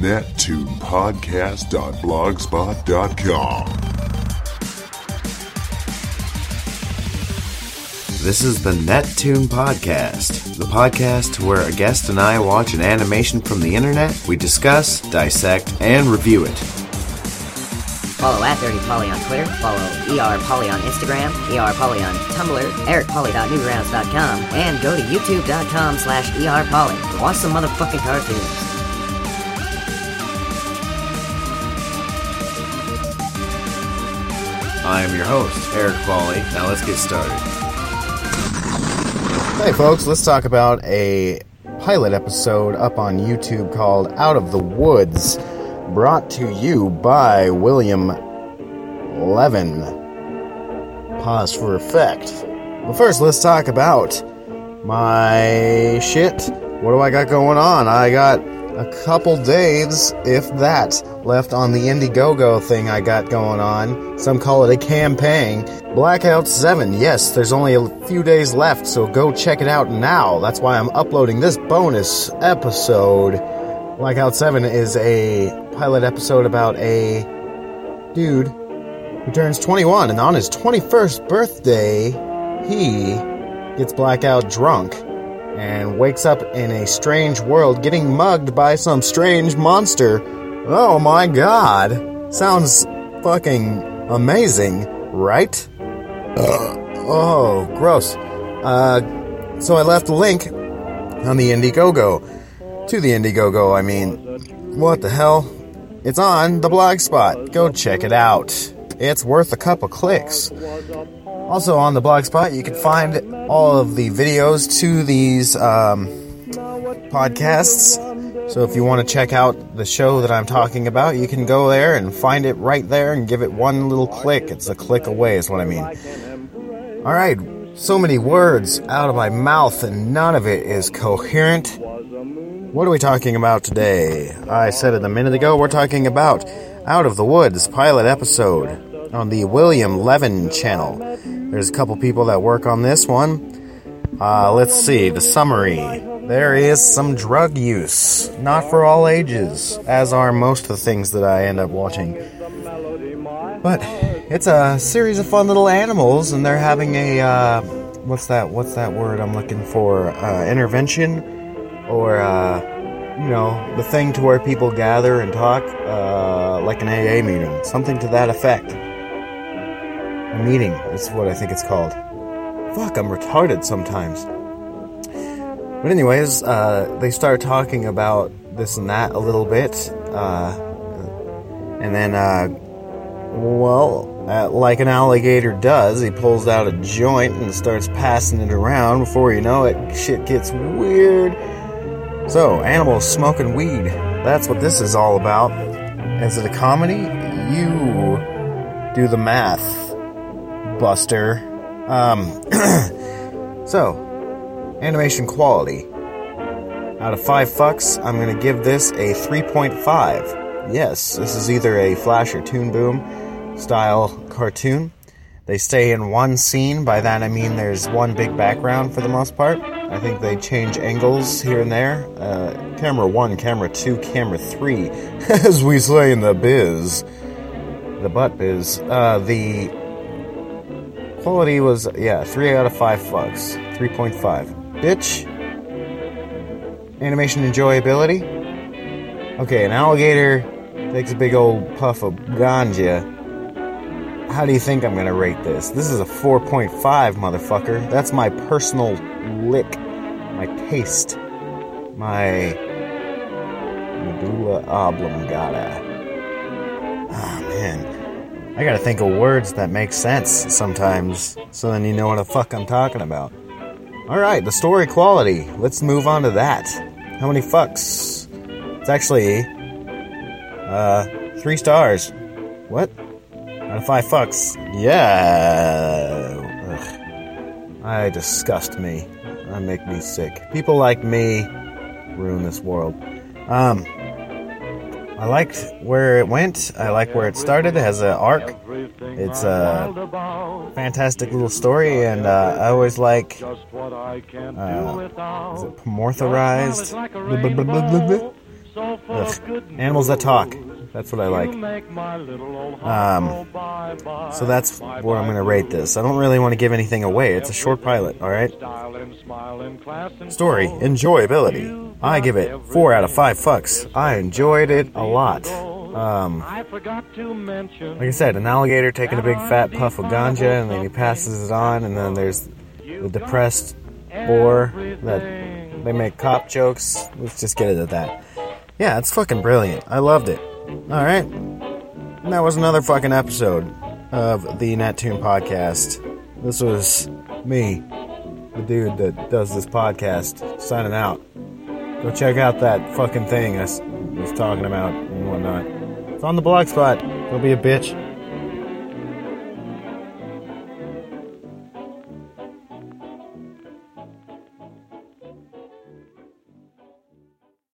nettoonpodcast.blogspot.com. This is the Nettoon Podcast, the podcast where a guest and I watch an animation from the internet, we discuss, dissect, and review it. Follow at Dirty Polly on Twitter. Follow ER Polley on Instagram, ER Polley on Tumblr, ericpolly.newgrounds.com, and go to youtube.com slash ER Polley. Watch some motherfucking cartoons. I am your host, Eric Foley. Now let's get started. Hey, folks, let's talk about a pilot episode up on YouTube called Out of the Woods, brought to you by William Levin. Pause for effect. But first, let's talk about my shit. What do I got going on? I got a couple days, if that, left on the Indiegogo thing I got going on. Some call it a campaign. Blackout 7, yes, there's only a few days left, so go check it out now. That's why I'm uploading this bonus episode. Blackout 7 is a pilot episode about a dude who turns 21, and on his 21st birthday, he gets blackout drunk and wakes up in a strange world getting mugged by some strange monster. Oh my god. Sounds fucking amazing, right? oh, gross. Uh, so I left a link on the Indiegogo. To the Indiegogo, I mean. What the hell? It's on the blog spot. Go check it out. It's worth a couple clicks. Also on the blog spot, you can find all of the videos to these um, podcasts. So if you want to check out the show that I'm talking about, you can go there and find it right there and give it one little click. It's a click away, is what I mean. All right, so many words out of my mouth, and none of it is coherent. What are we talking about today? I said it a minute ago. We're talking about Out of the Woods pilot episode on the William Levin channel. There's a couple people that work on this one. Uh, let's see the summary. There is some drug use, not for all ages, as are most of the things that I end up watching. But it's a series of fun little animals, and they're having a uh, what's that? What's that word I'm looking for? Uh, intervention, or uh, you know, the thing to where people gather and talk, uh, like an AA meeting, something to that effect. Meeting is what I think it's called. Fuck, I'm retarded sometimes. But anyways, uh, they start talking about this and that a little bit, uh, and then, uh, well, uh, like an alligator does, he pulls out a joint and starts passing it around. Before you know it, shit gets weird. So, animals smoking weed. That's what this is all about. Is it a comedy? You do the math, Buster. Um, so, animation quality. Out of 5 fucks, I'm to give this a 3.5. Yes, this is either a Flash or Toon Boom style cartoon. They stay in one scene. By that I mean there's one big background for the most part. I think they change angles here and there. Uh, camera 1, camera 2, camera 3, as we say in the biz. The butt biz. Uh, the quality was, yeah, 3 out of 5 fucks. 3.5 bitch. Animation enjoyability. Okay, an alligator takes a big old puff of ganja. How do you think I'm gonna rate this? This is a 4.5, motherfucker. That's my personal lick, my taste, my medulla oblongata. I gotta think of words that make sense sometimes, so then you know what the fuck I'm talking about. Alright, the story quality. Let's move on to that. How many fucks? It's actually uh three stars. What? Out of five fucks. Yeah. Ugh. I disgust me. I make me sick. People like me ruin this world. Um I liked where it went. I like where it started. It has an arc. It's a fantastic little story, and uh, I always like. Uh, is it. Animals that talk. That's what I like. Um, so that's what I'm going to rate this. I don't really want to give anything away. It's a short pilot, alright? Story, enjoyability. I give it 4 out of 5 fucks. I enjoyed it a lot. Um, like I said, an alligator taking a big fat puff of ganja and then he passes it on, and then there's the depressed boar that they make cop jokes. Let's just get it at that. Yeah, it's fucking brilliant. I loved it. Alright. And that was another fucking episode of the Nettoon Podcast. This was me, the dude that does this podcast, signing out. Go check out that fucking thing I was talking about and whatnot. It's on the blog spot. Don't be a bitch.